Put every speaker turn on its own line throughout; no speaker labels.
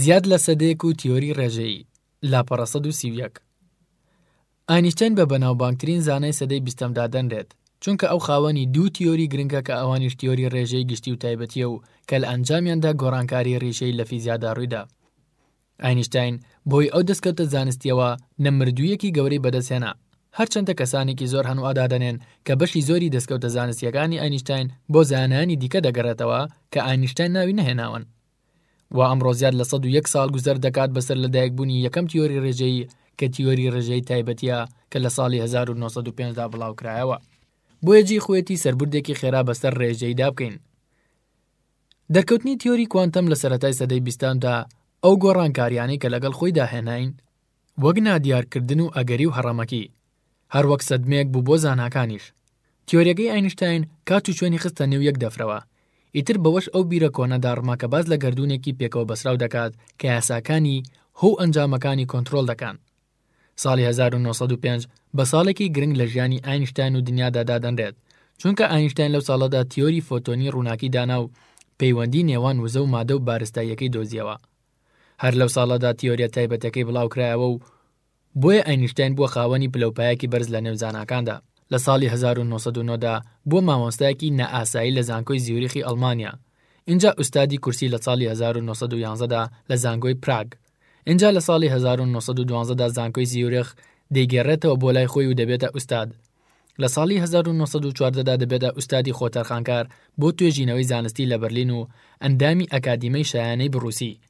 زیاد لە سەدەیەک و تیۆری ڕێژەیی، لاپەڕە سەد و سی و یەک. ئاینیشتەین بە بەناوبانگترین زانای سەدەی بیستەم دادەنرێت، چونکە ئەو خاوەنی دوو تیۆری گرنگە کە ئەوانیش تیۆری ڕێژەی گشتی و تایبەتییە و کە لە ئەنجامیاندا گۆڕانکاری ڕیشەیی لە فیزیادا ڕوویدا. ئاینیشتاین بەهۆی ئەو دەستکەوتە زانستییەوە نەمردوویەکی گەورەی بەدەستهێنا، هەرچەندە کەسانێکی زۆر هەن وا دادەنێن کە بەشی زۆری دەستکەوتە زانستییەکانی ئاینیشتاین بۆ زانایانی دیکە دەگەڕێتەوە کە ئاینیشتاین ناوی نەهێناون. و ئەمڕۆ زیاد لە سەد و یەک ساڵ گوزەر دەکات بەسەر لەدایکبوونی یەکەم تیۆری ڕێژەیی کە تیۆری ڕێژەیی تایبەتیە کە لە ساڵی هەزار و نۆ سەد و پێنج دا بڵاوکرایەوە. بۆیە جێی خۆیەتی سەربردێکی خێرا بەسەر ڕێژەییدا بکەین. دەرکەوتنی تیۆری کوانتەم لە سەرەتای سەدەی بیستەمدا ئەو گۆڕانکاریانەی کە لەگەڵ خۆیدا هێناین وەک نادیارکردن و ئەگەری و هەڕەمەکی، هەروەک سەدمەیەک بوو بۆ زاناکانیش. تیۆریەکەی ئاینشتاین کات و شوێنی خستە نێو یەک دەفرەوە، ئیتر بەوەش ئەو بیرە کۆنە داڕما کە باس لە گەردوونێکی پێکەوەبەسراو دەکات کە یاساکانی هو و ئەنجامەکانی کۆنترۆڵ دەکان. ساڵی هەزار و نۆ سەد و پێنج بە ساڵێکی گرنگ لە ژیانی ئاینشتاین و دنیادا دادەنرێت، چونکە ئاینشتاین لەو ساڵەدا تیۆری فۆتۆنی ڕووناکی دانا و پەیوەندی نێوان وزە و مادە و بارستاییەکەی دۆزیەوە. هەر لەو ساڵەدا تیۆریە تایبەتەکەی بڵاوکرایەوە و بۆیە ئەینشتاین بووە خاوەنی پلە و پایەکی بەرز لە نێو زاناکاندا. لە ساڵی هەزار و نۆ سەد و نۆ دا بووە مامۆستایەکی نائاسایی لە زانکۆی زیوریخی ئەڵمانیا، ئینجا ئوستادی کورسی لە ساڵی هەزار و نۆ سەد و یازدە دا لە زانگۆی پراگ، ئینجا لە ساڵی هەزار و نۆ سەد و دوازدە دا زانکۆی زیوریخ دەیگێڕێتەوە بۆ لای خۆی و دەبێتە ئوستاد، لە ساڵی هەزار و نۆ سەد و چواردە دا دەبێتە ئوستادی خۆتەرخانکار بۆ توێژینەوەی زانستی لە بەرلین و ئەندامی ئەکادیمەی شایانەی بڕوسی.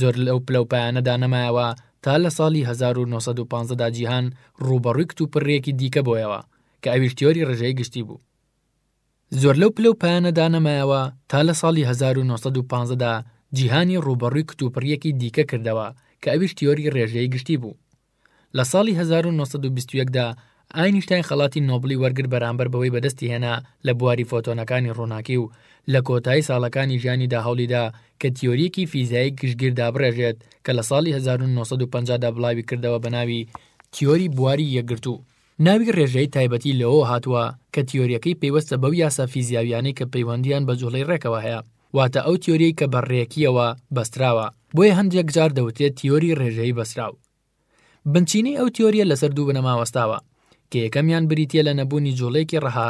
زۆر لەو پلەوپایانەدا نەمایەوە تا لە ساڵی هەزار و نۆ سەد و پازدە دا جیهان ڕووبەڕووی کتوپڕێکی دیکە بۆیەوە کە ئەویش تیۆری ڕێژەیی گشتی بوو. زۆر لەو پلەوپایانەدا نەمایەوە تا لە ساڵی هەزار و نۆ سەد و پازدە دا جیهانی ڕووبەڕووی کتوپڕیەکی دیکە کردەوە کە ئەویش تیۆری ڕێژەیی گشتی بوو. لە ساڵی هەزار و نۆ سەد و بیست و یەک دا ئاینشتاین خەڵاتی نۆبڵی وەرگرت بەرامبەر بەوەی بەدەستی هێنا لە بواری فۆتۆنەکانی ڕووناکی و لە کۆتایی ساڵەکانی ژیانیدا هەوڵیدا کە تیۆرییەکی فیزیایی گشتگیر دابڕێژێت کە لە ساڵی هەزار و نۆ سەد و پەنجا دا بڵاوی کردەوە بە ناوی تیۆری بواری یەکگرتوو. ناوی ڕێژەیی تایبەتی لەوەوە هاتووە کە تیۆرییەکەی پەیوەستە بەو یاسا فیزیاوییانەی کە پەیوەندییان بە جوڵەی ڕێکەوە هەیە. واتە ئەو تیۆریەی کە بە ڕێکیەوە بەستراوە، بۆیە هەندێک جار دەوترێت تیۆری ڕێژەیی بەسراو. بنچینەی ئەو تیۆریە لەسەر دوو بنەما وەستاوە، کە یەکەمیان بریتیە لە نەبوونی جوڵەیەکی ڕەها،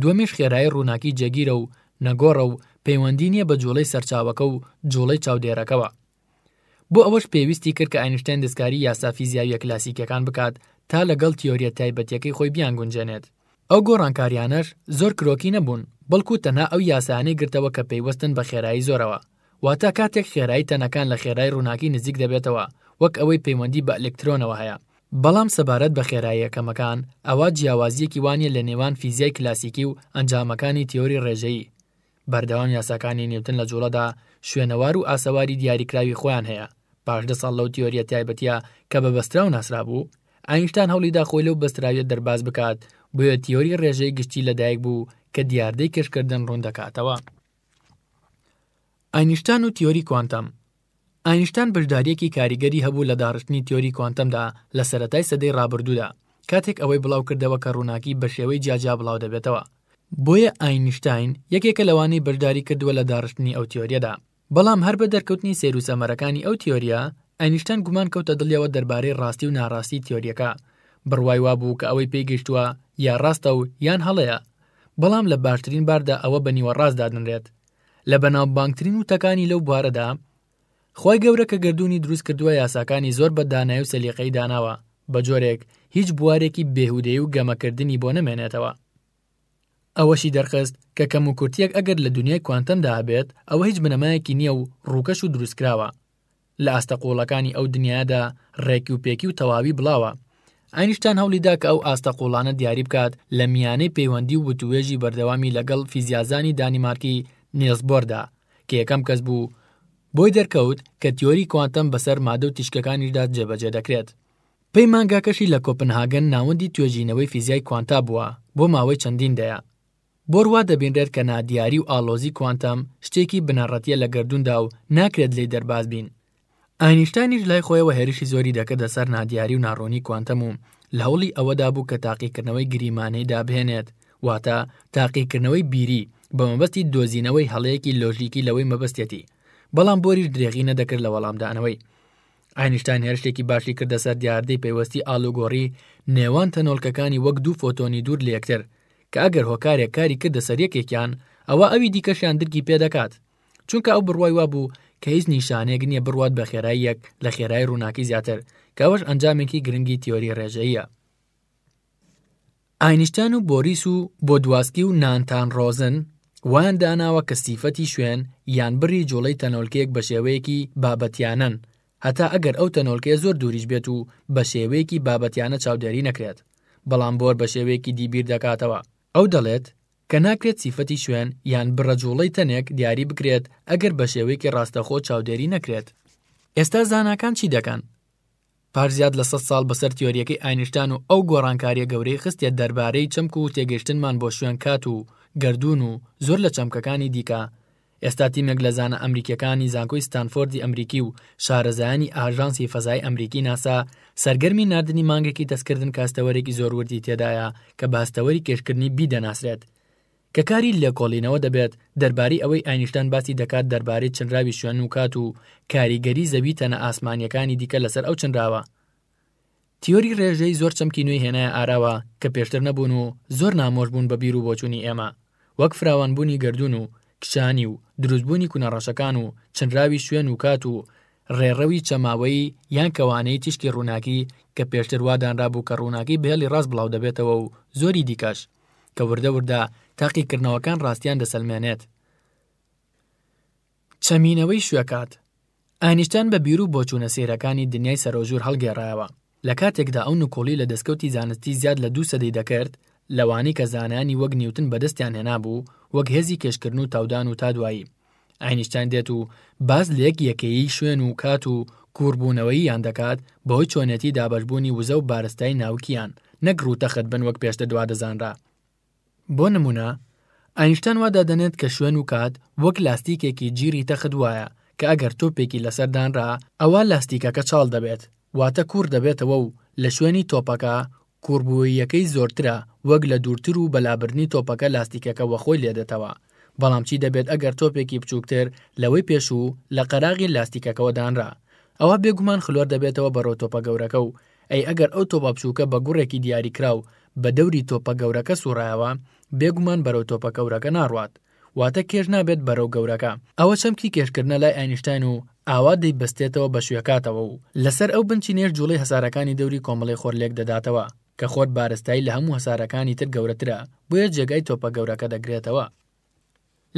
دووەمیش خێرایی ڕووناکی جێگیرە و نەگۆڕە و پەیوەندی نیە بە جوڵەی سەرچاوەکە و جوڵەی چاودێرەکەوە. بۆ ئەوەش پێویستی کرد کە ئاینشتاین دەستکاری یاسا فیزیاوییە کلاسیکیەکان بکات تا لەگەڵ تیۆرییە تایبەتیەکەی خۆی بیانگونجێنێت. ئەو گۆڕانکاریانەش زۆر کرۆکی نەبوون، بەڵکو تەنها ئەو یاسایانەی گرتەوە کە پەیوەستن بە خێرایی زۆرەوە، واتە کاتێک خێرایی تەنەکان لە خێرای ڕووناکی نزیک دەبێتەوە وەک ئەوەی پەیوەندی بە ئەلکترۆنەوە هەیە. بەڵام سەبارەت بە خێراییە کەمەکان، ئەوا جیاوازییەکی وانیە لەنێوان فیزیای کلاسیکی و ئەنجامەکانی تیۆری ڕێژەیی، بەردەوام یاساکانی نیوتن لە جوڵەدا شوێنەوار و ئاسەواری دیاریکراوی خۆیان هەیە، پاش دە ساڵ لەو تیۆرییە تایبەتییە کە بە بەستراو ناسرابوو، ئاینشتاین هەوڵیدا خۆی لەو بەستراوییە دەرباز بکات، بۆیە تیۆری ڕێژەی گشتی لەدایک بوو کە دیاردەی کێشکردن ڕوون دەکاتەوە. ئاینشتان و تیۆری کوانتەم، ئاینشتاین بەشدارییەکی کاریگەری هەبوو لە داڕشتنی تیۆری کوانتەمدا لە سەرەتای سەدەی ڕابردوودا، کاتێک ئەوەی بڵاوکردەوە کە ڕووناکی بە شێوەی جیاجیا بڵاودەبێتەوە. بۆیە ئاینشتاین یەکێکە لەوانەی بەشداریکردووە لە داڕشتنی ئەو تیۆرییەدا. بەڵام هەر بە دەرکەوتنی سەیروسەمەرەکانی ئەو تیۆرییە، ئاینشتاین گومان کەوتە دڵیەوە دەربارەی ڕاستی و ناڕاستی تیۆرییەکە، بڕوای وابوو کە ئەوەی پێی گەیشتووە یا ڕاستە و یان هەڵەیە. بەڵام لە باشترین باردا ئەوە بە نیوەڕاست دادەنرێت. لە بەناوبانگترین وتەکانی لەو بوارەدا خوای گەورە کە گردوونی دروست کردووە یاساکانی زۆر بە دانای و سەلیقەی داناوە بە جۆرێک هیچ بوارێکی بێهودەی و گەمەکردنی بۆ نەمێنێتەوە ئەوەشی دەرخست کە کەم و کورتیەک ئەگەر لە دنیای کوانتەمدا هەبێت ئەوە هیچ بنەمایەکی نییە و ڕووکەش و دروستکراوە لە ئاستە قووڵەکانی ئەو دنیادا ڕێکی و پێکی و تەواوی بڵاوە ئاینشتان هەوڵیدا کە ئەو ئاستە قوڵانە دیاری بکات لە میانەی پەیوەندی و وتوێژی بەردەوامی لەگەڵ فیزیازانی دانیمارکی نیلسبۆردا کە یەکەم کەس بوو بۆی دەرکەوت کە تیۆری کوانتەم بەسەر مادە و تیشکەکانیشدا جێبەجێ دەکرێت پەیمانگاکەشی لە کۆپنهاگن ناوەندی توێژینەوەی فیزیای کوانتا بووە بۆ ماوەی چەندین دەیە بۆر وا دەبینرێت کە نادیاری و ئاڵۆزی کوانتەم شتێکی بنەڕەتییە لە گەردووندا و ناکرێت لێی دەرباز بین. ئاینیشتاینیش لای خۆیەوە هێرشی زۆری دەکردە سەر نادیاری و ناڕوونی کوانتەم و لە هەوڵی ئەوەدا بوو کە تاقیکردنەوەی گریمانەی دابهێنێت، واتە تاقیکردنەوەی بیری، بە مەبەستی دۆزینەوەی هەڵەیەکی لۆژیکی لەوەی مەبەستیەتی. بەڵام بۆریش درێغی نەدەکرد لە وەڵامدانەوەی. ئاینشتاین هێرشێکی باشی کردە سەر دیاردەی پەیوەستی ئالوگۆڕی نێوان تەنۆلکەکانی وەک دوو فۆتۆنی دوور لە یەکتر کە ئەگەر هۆکارێک کاری کردە سەر یەکێکیان ئەوە ئەوی دیکەشیان درکی پێدەکات چونکە ئەو بڕوای وابوو کە هیچ نیشانەیەک نییە بڕوات بە خێراییەک لە خێرای ڕووناکی زیاتر کە ئەوەش ئەنجامێکی گرنگی تیۆری ڕێژەییە ئاینشتاین و بۆریس و بۆدواسکی و نانتان ڕۆزن وایان داناوە کە سیفەتی شوێن یان بڕی جوڵەی تەنۆلکەیەک بەشێوەیەکی بابەتیانەن هەتا ئەگەر ئەو تەنۆلکەیە زۆر دووریش بێت و بەشێوەیەکی بابەتیانە چاودێری نەکرێت بەڵام بۆر بەشێوەیەکی دی بیردەکاتەوە ئەو دەڵێت کە ناکرێت سیفەتی شوێن یان بڕە جوڵەی تەنێک دیاری بکرێت ئەگەر بەشێوەیەکی ڕاستەخۆ چاودێری نەکرێت ئێستا زاناکان چی دەکەن؟ پار زیاد لە سەد ساڵ بەسەر تیۆریەکەی ئاینشتان و ئەو گۆڕانکاریە گەورەی خستیە دەربارەی چەمک و تێگەیشتنمان بۆ شوێن کات و گەردوون و زۆر لە چەمکەکانی دیکە ئێستا تیمێک لە زانا ئەمریکیەکانی زانکۆی ستانفۆردی ئەمریکی و شارەزایانی ئاژانسی فەزای ئەمریکی ناسا سەرگەرمی ناردنی مانگێکی تەسکردن کە هەستەوەرێکی زۆر وردی تێدایە کە بە هەستەوەری کێشکردنی بی دەناسرێت کە کاری لێکۆڵینەوە دەبێت دەربارەی ئەوەی ئاینشتاین باسی دەکات دەربارەی چنراوی شوێن و کات و کاریگەری زەوی تەنە ئاسمانییەکانی دیکە لەسەر ئەو چنراوە تیۆری رێژەی زۆر چەمکی نوێی هێنایە ئاراوە کە پێشتر نەبوون و زۆر نامۆش بوون بە بیر و بۆچوونی ئێمە وەک فراوانبوونی گەردوون و کچانی و دروستبوونی کونە رەشەکان و چنراوی شوێن و کات و رێڕەوی چەماوەیی یان کەوانەی تیشکی رووناکی کە پێشتر وا دانرابوو کە رووناکی بە هێڵی راست بڵاو دەبێتەوە و زۆری دیکەش. کە وردە وردە تاقیکردنەوەکان ڕاستیان دەسەلمێنێت. چەمینەوەی شوێکات ئاینشتان بە بیرو بۆچوونە سەیرەکانی دنیای سەرەوژوور هەڵگێڕایەوە، لە کاتێکدا ئەو نکوڵی لە دەستکەوتی زانستی زیاد لە دوو سەدەی دەکرد، لەوانەی کە زانایانی وەک نیوتن بەدەستیان هێنابوو، وەک هێزی کێشکردن و تاودان و تا دوایی. ئاینشتاین دێت و باز لە یەک یەکەیی شوێن و کات و کووربوونەوەییان دەکات بەهۆی چۆنێتی دابەشبوونی وزە و بارستای ناوکییان نەک ڕوو تەخت بن وەک پێشتر دوا دەزانرا بۆ نموونە ئاینشتان وا دادەنێت کە شوێن و کات وەک لاستیکێکی جیری تەخت وایە کە ئەگەر تۆپێکی لەسەر دانرا ئەوا لاستیکەکە چاڵ دەبێت واتە کوور دەبێتەوە و لە شوێنی تۆپەکە کوربووییەکەی زۆرترە وەک لە دوورتر و بەلابردنی تۆپەکە لاستیکەکە وەخۆی لێدێتەوە، بەڵام چی دەبێت ئەگەر تۆپێکی بچووکتر لەوەی پێشوو لە قەراغی لاستیکەکەوە دانرا؟ ئەوا بێگومان خلۆر دەبێتەوە بەرەو تۆپە گەورەکە و ئەی ئەگەر ئەو تۆپە بچووکە بە گوڕێکی دیاریکراو بە دەوری تۆپە گەورەکە سوڕایەوە بێگومان بەرەو تۆپە گەورەکە ناڕوات، واتە کێش نابێت بەرەو گەورەکە. ئەوە چەمکی کێشکردنە لای ئاینشتاین و ئاوا دەیبەستێتەوە بە شوێکاتەوە و لەسەر ئەو بنچینەیەش جوڵەی هەسارەکانی دەوری کۆمەڵەی خۆر لێکدەداتەوە کە خۆر بارستایی لە هەموو هەسارەکانی تر گەورەترە بۆیە جێگای تۆپە گەورەکە دەگرێتەوە.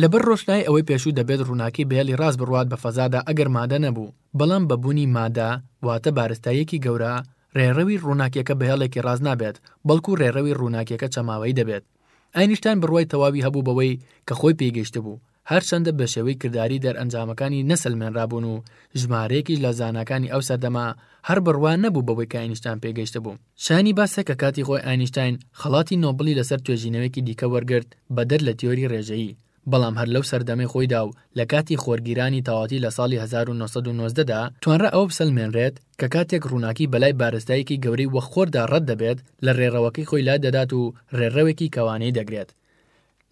لەبەر ڕۆشنایی ئەوەی پێشوو دەبێت ڕووناکی بە هێڵی ڕاست بڕوات بە فەزادا ئەگەر مادە نەبوو، بەڵام بە بوونی مادە واتە بارستاییەکی گەورە، ڕێڕەوی ڕووناکیەکە بە هێڵێکی ڕاست نابێت بەڵکو ڕێڕەوی ڕووناکیەکە چەماوەیی دەبێت. ئاینشتاین بڕوای تەواوی هەبوو بەوەی کە خۆی پێیگەیشتبوو، هەرچەندە بە شێوەی کرداری دەرئەنجامەکانی نەسەلمێنرابوون و ژمارەیەکیش لە زاناکانی ئەو سەردەمە هەر بڕوا نەبوو بەوەی کە ئاینشتاین پێگەیشتبوو. شایانی باسە کە کاتی خۆی ئاینشتاین خەڵاتی نۆبڵی لەسەر توێژینەوەیەکی دیکە وەرگرت بەدەر لە تیۆری ڕێژەیی، بەڵام هەر لەو سەردەمەی خۆیدا و لە کاتی خۆرگیرانی تەواتی لە ساڵی هەزار و نۆ سەد و نۆزدە دا، توانرا ئەوە بسەلمێنرێت کە کاتێک ڕووناکی بەلای بارستایەکی گەورەی وەک خۆردا ڕەت دەبێت، لە ڕێڕەوەکەی خۆی لادەدات و ڕێڕەوێکی کەوانەیی دەگرێت.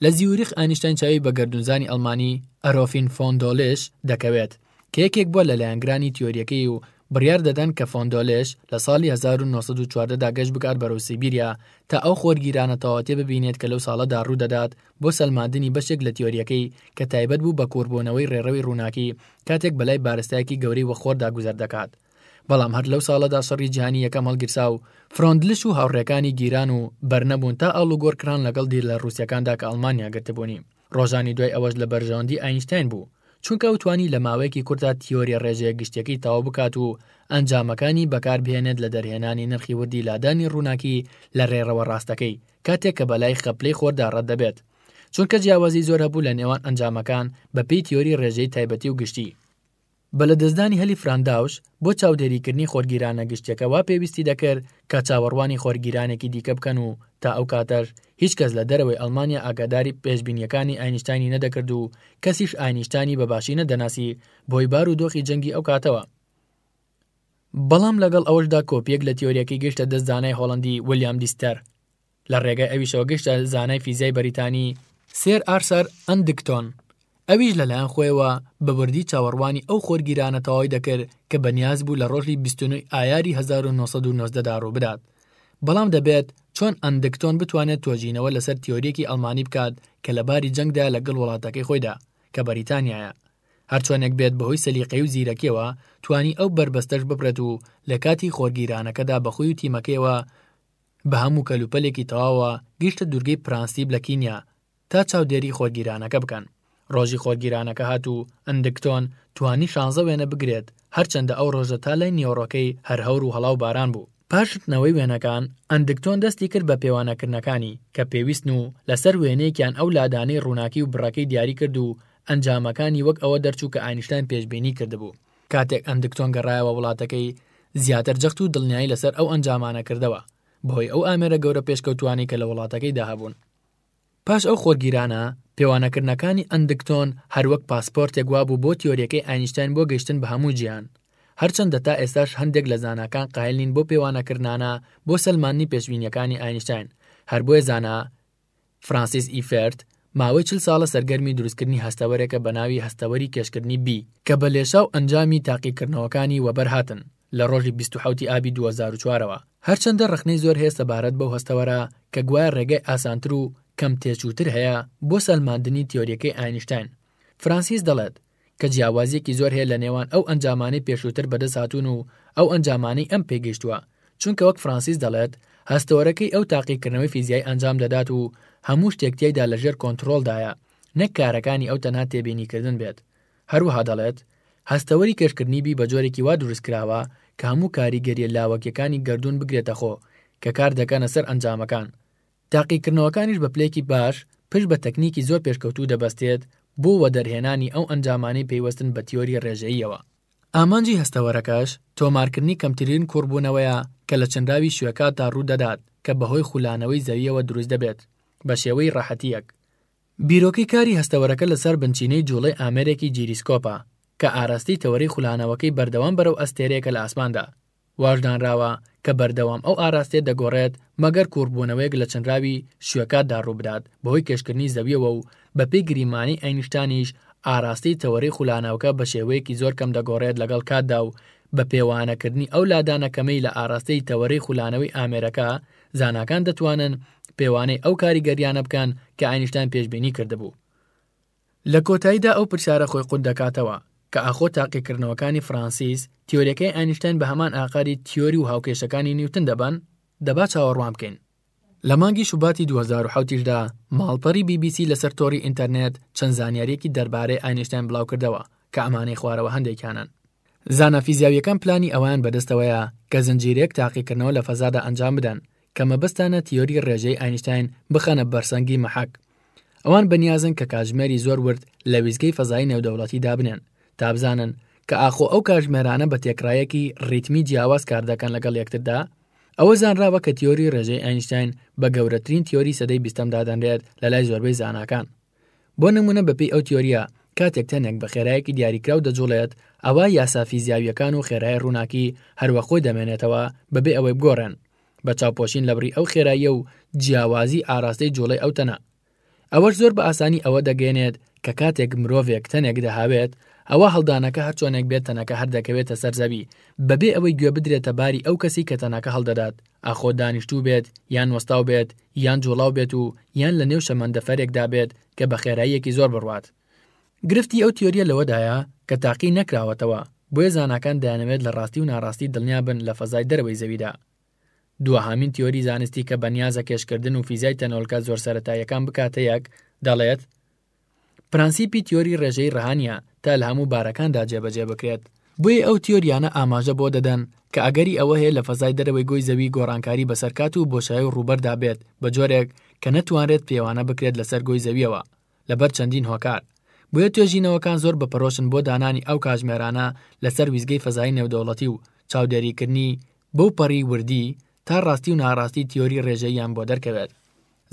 لە زیوریخ ئاینشتاین چاوی بە گەردوونزانی ئەڵمانی، ئەرۆفین فۆن دۆلیش، دەکەوێت. کە یەکێک بووە لە لایەنگرانی تیۆریەکەی و بڕیار دەدەن کە فۆندۆلش لە ساڵی 1914 دا گەشت بکات بەرەو سیبیریا تا ئەو خۆرگیرانە تەواوەتێ ببینێت کە لەو ساڵەدا ڕوو دەدات بۆ سەلماندنی بەشێک لە تیۆریەکەی کە تایبەت بوو بە کۆربوونەوەی ڕێڕەوی ڕووناکی کاتێک بەلای بارستایەکی گەورەی وەخۆردا گوزەر دەکات بەڵام هەر لەو ساڵەدا شەڕی جیهانی یەکەم هەڵگیرسا و فرۆندلش و هاوڕێکانی گیران و بەرنەبوون تا ئاڵوگۆڕ کران لەگەڵ دیلە ڕووسەکاندا کە ئەڵمانیا گرتبوونی. ڕۆژانی دوای ئەوەش لە بەرژەوەندی ئاینشتاین بوو، چونکە ئەو توانی لە ماوەیەکی کورتدا تیۆرییە ڕێژەیە گشتییەکەی تەواو بکات و ئەنجامەکانی بەکار بهێنێت لە دەرهێنانی نرخی وردی لادانی ڕووناکی لە ڕێڕەوە ڕاستەکەی کاتێک کە بەلای خەپلەی خۆردا ڕەت دەبێت. چونکە جیاوازی زۆر هەبوو لە نێوان ئەنجامەکان بەپێی تیۆری ڕێژەی تایبەتی و گشتی. بە لەدەستدانی هەلی فرانداوش بۆ چاودێریکردنی خۆرگیرانە گشتیەکە وا پێویستی دەکرد کە چاوەڕوانی خۆرگیرانێکی دیکە بکەن و تا ئەو کاتەش هیچ کەس لە دەرەوەی ئەڵمانیا ئاگاداری پێشبینیەکانی ئاینشتاینی نەدەکرد و کەسیش ئاینشتاینی بە باشی نەدەناسی بەهۆی بار و دۆخی جەنگی ئەو کاتەوە. بەڵام لەگەڵ ئەوەشدا کۆپیەک لە تیۆریەکەی گەیشتە دەست زانای هۆڵەندی ولیام دیستەر، لە ڕێگای ئەویشەوە گەشتە زانای فیزیای بەریتانی سێر ئارسەر ئەندگتۆن، ئەویش لە لایەن خۆیەوە بە وردی چاوەڕوانی ئەو خۆرگیرانە تەواوی دەکرد کە بە نیاز بوو لە ڕۆژی بیست و نۆ ی ئایاری هەزار و نۆ سەد و نۆزدە دا ڕووبدات بەڵام دەبێت چۆن ئەندگتۆن بتوانێت تۆجینەوە لەسەر تیۆریەکی ئەڵمانی بکات کە لە باری جەنگدا لە گەڵ وڵاتەکەی خۆیدا کە بەریتانیایە هەرچۆنێک بێت بەهۆی سەلیقەی و زیرەکیەوە توانی ئەو بەربەستەش ببڕێت و لە کاتی خۆرگیرانەکەدا بە خۆی و تیمەکەیەوە بە هەموو کەلوپەلێکی تەواوەوە گەیشتە دوورگەی پرانسیب لە کینیا تا چاودێری خۆرگیرانەکە بکەن. ڕۆژی خۆرگیرانەکە هات و ئندگتۆن توانی شانزە وێنە بگرێت، هەرچەندە ئەو ڕۆژە تا لای نیوەڕۆکەی هەر هەور و هەڵا و باران بوو. پاش شتنەوەی وێنەکان، ئندگتۆن دەستی کرد بە پێوانەکردنەکانی کە پێویستن و لەسەر وێنەیەکیان ئەو لادانەی ڕووناکی و بڕەکەی دیاری کرد و ئەنجامەکانی وەک ئەوە دەرچوو کە ئاینشتاین پێشبینی کردبوو. کاتێک ئەندکتۆن گەڕایەوە وڵاتەکەی، زیاتر جەخت و دڵنیایی لەسەر ئەو ئەنجامانە کردەوە، بەهۆی ئەو ئامێرە گەورە پێشکەوتووانەی کە لە وڵاتەکەیدا هەبوون. پاش ئەو خۆرگیرانە، پێوانەکردنەکانی ئەندکتۆن هەر وەک پاسپۆرتێک وابوو بۆ تیۆرییەکەی ئاینشتاین بۆ گەیشتن بە هەموو جیهان. هەرچەندە تا ئێستاش هەندێک لە زاناکان قایل نین بەو پێوانەکردنانە بۆ سەلماندنی پێشبینییەکانی ئاینشتاین، هەر بۆیە زانا، فرانسیس ئیفێرت ماوەی چل ساڵە سەرگەرمی دروستکردنی هەستەوەرێکە بە ناوی هەستەوەری کێشکردنی بی کە بە لێشاو ئەنجامی تاقیکردنەوەکانی وەبەر هاتن لە ڕۆژی بیست و حەوت ی ئابی دوو هەزار و چوار ەوە هەرچەندە ڕەخنەی زۆر هەیە سەبارەت بەو هەستەوەرە کە گوایە ڕێگای ئاسانتر و کەم تێچووتر هەیە بۆ سەلماندنی تیۆریەکەی ئاینشتاین فرانسیس دەڵێت کە جیاوازیەکی زۆر هەیە لە نێوان ئەو ئەنجامانەی پێشووتر بەدەست هاتوون و ئەو ئەنجامانەی ئەم پێ گەیشتووە، چونکە وەک فرانسیس دەڵێت، هەستەوەرەکەی ئەو تاقیکردنەوەی فیزیایی ئەنجام دەدات و هەموو شتێک تیایدا لە ژێر کۆنتڕۆڵدایە، نەک کارەکانی ئەو تەنها تێبینیکردن بێت. هەروەها دەڵێت، هەستەوەری کێشکردنی بی بە جۆرێکی وا دروست کراوە کە هەموو کاریگەریە لاوەکیەکانی گەردوون بگرێتەخۆ کە کار دەکەنە سەر ئەنجامەکان، تاقیکردنەوەکانیش بە پلەیەکی باش پشت بە تەکنیکی زۆر پێشکەوتوو دەبەستێت بۆ وەدەرهێنانی ئەو ئەنجامانەی پەیوەستن بە تیۆری ڕێژەییەوە. ئامانجی هەستەوەرەکەش تۆمارکردنی کەمترین کوڕبوونەوەیە کە لە چنراوی شوێکاردا ڕوو دەدات کە بەهۆی خولانەوەی زەوییەوە دروست دەبێت بە شێوەی ڕەحەتییەک. بیرۆکەی کاری هەستەوەرەکە لەسەر بنچینەی جووڵەی ئامێرێکی جیریسکۆپە کە ئاراستەی تەوەرەی خولانەوەکەی بەردەوام بەرەو ئەستێرەیەکە لە ئاسماندا. واژدانراوە کە بەردەوام ئەو ئاراستەیە دەگۆڕێت مەگەر کوربوونەوەیەک لە چنراوی شوێکاتدا ڕووبدات بەهۆی کێشکردنی زەویەوە و بەپێی گریمانەی ئەینشتانیش ئاراستەی تەوەرەی خولاناوکە بەشێوەیەکی زۆر کەم دەگۆڕێت لەگەڵ کاتدا و بەپێوانەکردنی ئەو لادانە کەمەی لە ئاراستەی تەوەرەی خولانەوەی ئامێرەکە زاناکان دەتوانن پێوانەی ئەو کاریگەریانە بکەن کە ئەینشتاین پێشبینی کردبوو لە کۆتاییدا ئەو پرسیارە خۆی قوت دەکاتەوە، کە ئاخۆ تاقیکردنەوەکانی فرانسیس، تیۆرییەکەی ئاینشتاین بە هەمان ئاقاری تیۆری و هاوکێشەکانی نیوتن دەبەن؟ دەبا چاوەڕوان بکەین. لە مانگی شوباتی دوو هەزار و حەوت دا، ماڵپەڕی بی بی سی لەسەر تۆڕی ئینتەرنێت چەند زانیارییەکی دەربارەی ئاینشتاین بڵاوکردەوە، کە ئەمانەی خوارەوە هەندێکیانن. زانا فیزیاوییەکان پلانی ئەوەیان بەدەستەوەیە کە زنجیرەیەک تاقیکردنەوە لە فەزادا ئەنجام بدەن، کە مەبەستانە تیۆری ڕێژەی ئاینشتاین بخەنە بەرسەنگی مەحەک ئەوان بەنیازن کە کاژمێری زۆر ورد لە ویزگەی فەزای نێودەوڵەتی دابنێن تا بزانن کە ئاخۆ ئەو کاژمێرانە بە تێکڕایەکی ڕیتمی جیاواز کار دەکەن لەگەڵ یەکتردا ئەوە زانراوە کە تیۆری ڕێژەی ئەینشتین بە گەورەترین تیۆری سەدەی بیستەم دادەنرێت لە لای زۆربەی زاناکان بۆ نموونە بەپێی ئەو تیۆرییە کاتێک تەنێک بە خێرایەکی دیاریکراو دەجوڵێت ئەوا یاسا فیزیاوییەکان و خێرای ڕووناکی هەروە خۆی دەمێنێتەوە بەبێ ئەوەی بگۆڕێن بە چاوپۆشین لە بڕی ئەو خێراییە و جیاوازی ئاراستەی جوڵەی ئەو تەنە ئەوەش زۆر بە ئاسانی ئەوە دەگەێنێت کە کاتێک مرۆڤێک تەنێک دەهاوێت ئەوە هەڵدانەکە هەرچۆنێک بێت تەنەکە هەردەکەوێتە سەر زەوی بەبێ ئەوەی گوێ بدرێتە باری ئەو کەسی کە تەنەکە هەڵدەدات ئاخۆ دانیشتوو بێت یان وەستاو بێت یان جوڵاو بێت و یان لە نێو شەمەندەفەرێکدا بێت کە بە خێراییەکی زۆر بڕوات؟ گرفتی ئەو تیۆرییە لەوەدایە کە تاقی نەکراوەتەوە، بۆیە زاناکان دەیانەوێت لە ڕاستی و ناڕاستی دڵنیا بن لە فەزای دەرەوەی زەویدا. دواهەمین تیۆری زانستی کە بەنیازە کێشکردن و فیزیای تەنۆلکە زۆر سەرەتاییەکان بکاتە یەک، دەڵێت، پرەنسیپی تیۆری ڕێژەیی ڕەها نییە تا لە هەموو بارەکاندا جێبەجێ بکرێت، بۆیە ئەو تیۆریانە ئاماژە بۆ دەدەن کە ئەگەری ئەوە هەیە لە فەزای دەرەوەی گۆی زەوی گۆڕانکاری بەسەر کات و بۆشایی ڕووبەردا بێت بە جۆرێک کە نەتوانرێت پێوانە بکرێت لەسەر گۆی زەوییەوە لەبەر چەندین هۆکار بۆیە توێژینەوەکان زۆر بەپەرۆشن بۆ دانانی ئەو کاژمێرانە لەسەر ویستگەی فەزایی نێودەوڵەتی و چاودێریکردنی بەوپەڕی وردی تا ڕاستی و ناڕاستی تیۆری ڕێژەییان بۆ دەرکەوێت.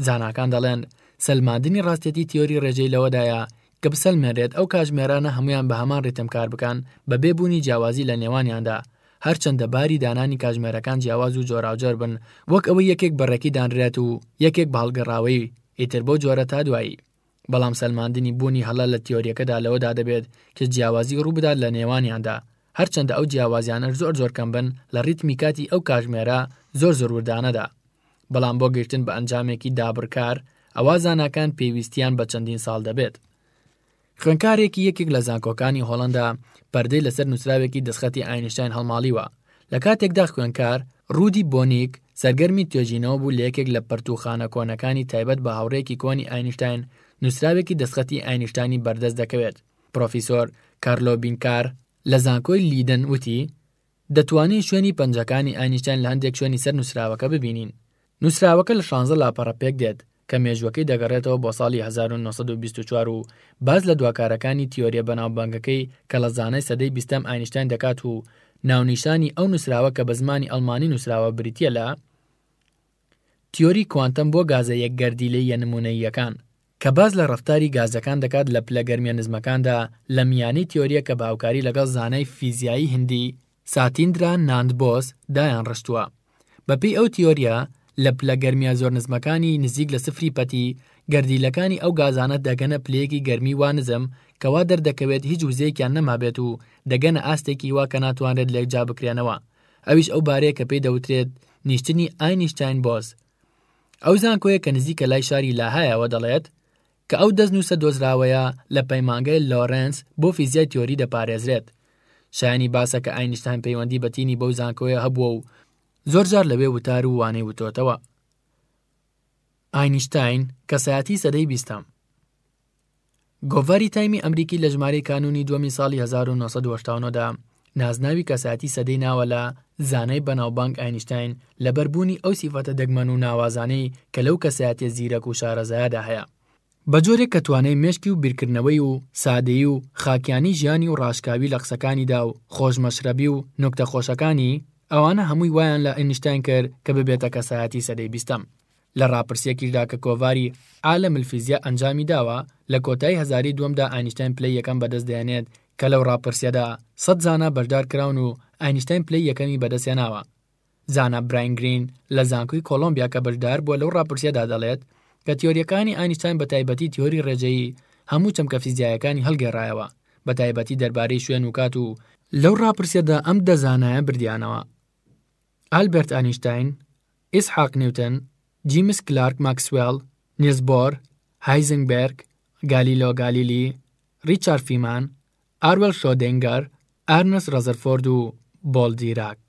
زاناکان دەڵێن سەلماندنی ڕاستێتی تیۆری ڕێژەی لەوەدایە کە بسەلمێنرێت ئەو کاژمێرانە هەموویان بە هەمان ڕیتم کار بکەن بەبێ بوونی جیاوازی لە نێوانیاندا، هەرچەندە باری دانانی کاژمێرەکان جیاواز و جۆراوجۆر بن، وەک ئەوەی یەکێک بە ڕێکی دانرێت و یەکێک بە هەڵگەڕاوەی، ئیتر بەو جۆرە تا دوایی. بەڵام سەلماندنی بوونی هەڵە لە تیۆریەکەدا لەوەدا دەبێت کە جیاوازی ڕووبدات لە نێوانیاندا، هەرچەندە ئەو جیاوازیانەش زۆر زۆر کەم بن لە ڕیتمی کاتی ئەو کاژمێرە زۆر زۆر وردانەدا. بەڵام بۆ گەیشتن بە ئەنجامێکی دابڕکار، ئەوا زاناکان پێویستیان بە چەندین ساڵ دەبێت. خوێنکارێکی یەکێک لە زانکۆکانی هۆڵەندا پەردەی لەسەر نووسراوێکی دەستخەتی ئاینشتاین هەڵماڵیوە، لە کاتێکدا خوێنکار، ڕودی بۆنیک، سەرگەرمی توێژینەوە بوو لە یەکێک لە پەرتووخانە کۆنەکانی تایبەت بە هاوڕێیەکی کۆنی ئاینشتاین، نووسراوێکی دەستخەتی ئاینشتانی بەردەست دەکەوێت. پرۆفیسۆر کارلۆ بینکار لە زانکۆی لیدن وتی، دەتوانین شوێنی پەنجەکانی ئاینشتاین لە هەندێک شوێنی سەر نووسراوەکە ببینین. نووسراوەکە لە شانزە لاپەڕە پێک دێت کە مێژووەکەی دەگەڕێتەوە بۆ ساڵی هەزار و نۆ سەد و بیست و چوار و باس لە دواکارەکانی تیۆرییە بەناوبانگەکەی کە لە زانای سەدەی بیستەم ئاینشتاین دەکات و ناونیشانی ئەو نووسراوە کە بە زمانی ئەڵمانی نووسراوە بریتییە لە تیۆری کوانتەم بۆ گازە یەکگەردیلەییە نموونەییەکان کە باس لە ڕەفتاری گازەکان دەکات لە پلە گەرمییە نزمەکاندا، لە میانەی تیۆرییەکە بە هاوکاری لەگەڵ زانای فیزیایی هیندی، ساتیندرا ناند بۆس، دایانڕشتووە. بەپێی ئەو تیۆرییە، لە پلە گەرمییە زۆر نزمەکانی نزیک لە سفری پەتی، گەردیلەکانی ئەو گازانە دەگەنە پلەیەکی گەرمی وا نزم کە وا دەردەکەوێت هیچ وزەیەکیان نەمابێت و دەگەنە ئاستێکی وا کە ناتوانرێت لێکجابکرێنەوە، ئەویش ئەو بارەیە کە پێی دەوترێت نیشتنی ئاینیشتاین-بۆز. ئەو زانکۆیە کە نزیکە لای شاری لاهایەوە دەڵێت کە ئەو دەستنووسە دۆزراوەیە لە پەیمانگەی لۆرێنس بۆ فیزیای تیۆری دەپارێزرێت شایانی باسە کە ئاینشتان پەیوەندی بە تینی بەو زانکۆیە هەبووە و زۆر جار لەوێ وتار و وانەی وتۆتەوە ئاینشتاین کەسایەتی سەدەی بیستەم گۆڤاری تایمی ئەمریکی لە ژمارەی کانوونی دووەمی ساڵی هەزار و نۆ سەد و هەشتا و نۆ دا نازناوی کەسایەتی سەدەی ناوە لە زانای بەناوبانگ ئاینشتاین لەبەر بوونی ئەو سیفەتە دەگمەن و ناوازانەی کە لەو کەسایەتیە زیرەک و شارەزایەدا هەیە، بە جۆرێک کە توانای مێشکی و بیرکردنەوەی و سادەیی و خاکیانی ژیانی و ڕاشکاوی لە قسەکانیدا و خۆش مەشرەبی و نوکتە خۆشەکانی، ئەوانە هەمووی وایان لە ئاینشتاین کرد کە ببێتە کەسایەتی سەدەی بیستەم. لە ڕاپرسییەکیشدا کە کۆڤاری، عالم الفیزیا، ئەنجامی داوە، لە کۆتایی هەزارەی دووەمدا ئاینشتاین پلەی یەکەم بەدەست دەهێنێت کە لەو ڕاپرسییەدا سەد زانا بەشدار کراون و ئاینشتاین پلەی یەکەمی بەدەست هێناوە. زانا براین گرین لە زانکۆی کۆڵۆمبیا کە بەشدار بووە لەو ڕاپرسییەدا دەڵێت کە تیۆرییەکانی ئاینشتاین بە تایبەتی تیۆری ڕێژەیی هەموو چەمکە فیزیایەکانی هەڵگێڕایەوە بە تایبەتی دەربارەی شوێن و کات و لەو ڕاپرسییەدا ئەم دە زانایە بردیانەوە. ئالبێرت ئاینشتاین، إسحاق نيوتن جيمس كلارك ماكسويل نيلز بور هايزنبرغ غاليليو غاليلي ريتشارد فيمان آرويل شودنجر أرنست رازرفورد و بول ديراك